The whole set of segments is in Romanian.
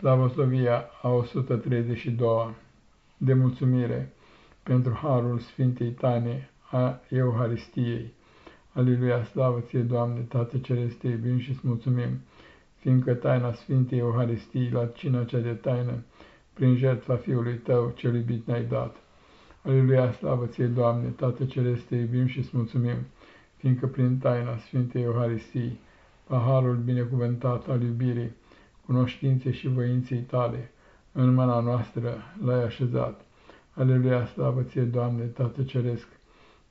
Slavoslovia a 132 de mulțumire pentru harul Sfintei Tane a Euharistiei. Aleluia, slavă ție, Doamne, Tată Ceresc, te iubim și îți mulțumim, fiindcă taina Sfintei Euharistii, la cina cea de taină, prin jertfa Fiului Tău, cel iubit ne-ai dat. Aleluia, slavă ție, Doamne, Tată Ceresc, te iubim și îți mulțumim, fiindcă prin taina Sfintei Euharistii, paharul binecuvântat al iubirii, cunoștinței și voinței tale, în mâna noastră l-ai așezat. Aleluia, slavă ție, Doamne, Tată Ceresc,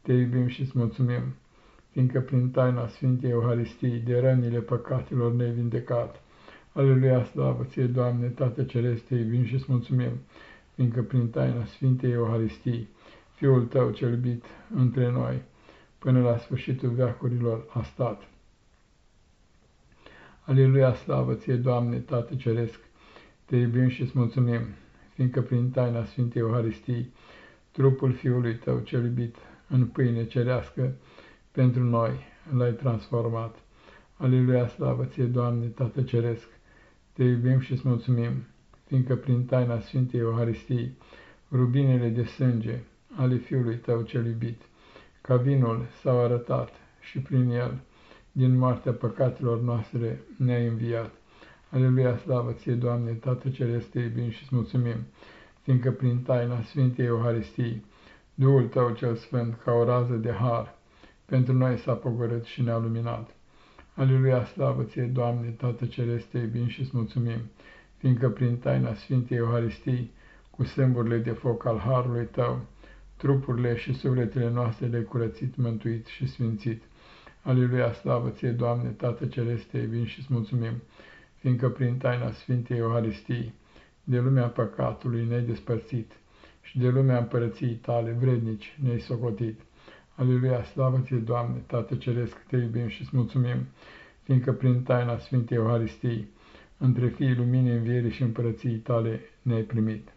te iubim și îți mulțumim, fiindcă prin taina Sfintei Euharistiei de rănile păcatelor ne-ai vindecat. Aleluia, slavă ție, Doamne, Tată Ceresc, te iubim și îți mulțumim, fiindcă prin taina Sfintei Euharistii, Fiul Tău cel iubit între noi, până la sfârșitul veacurilor a stat. Aleluia, slavă ție, Doamne, Tată Ceresc, te iubim și îți mulțumim, fiindcă prin taina Sfintei Euharistii, trupul Fiului Tău cel iubit în pâine cerească pentru noi l-ai transformat. Aleluia, slavă ție, Doamne, Tată Ceresc, te iubim și îți mulțumim, fiindcă prin taina Sfintei Euharistii, rubinele de sânge ale Fiului Tău cel iubit, ca vinul s-au arătat și prin el, din moartea păcatelor noastre, ne-ai înviat. Aleluia, slavă ție, Doamne, Tată Ceresc, te iubim și îți mulțumim, fiindcă prin taina Sfintei Euharistii, Duhul Tău cel Sfânt, ca o rază de har, pentru noi s-a pogorât și ne-a luminat. Aleluia, slavă ție, Doamne, Tată Ceresc, te iubim și îți mulțumim, fiindcă prin taina Sfintei Euharistii, cu sâmburile de foc al Harului Tău, trupurile și sufletele noastre le-ai curățit, mântuit și sfințit. Aleluia, slavă ție, Doamne, Tată Ceresc, te iubim și îți mulțumim, fiindcă prin taina Sfintei Euharistii, de lumea păcatului ne-ai despărțit și de lumea împărăției tale vrednici ne-ai socotit. Aleluia, slavă ție, Doamne, Tată Ceresc, te iubim și îți mulțumim, fiindcă prin taina Sfintei Euharistii, între fiii luminii învierii și împărăției tale ne-ai primit.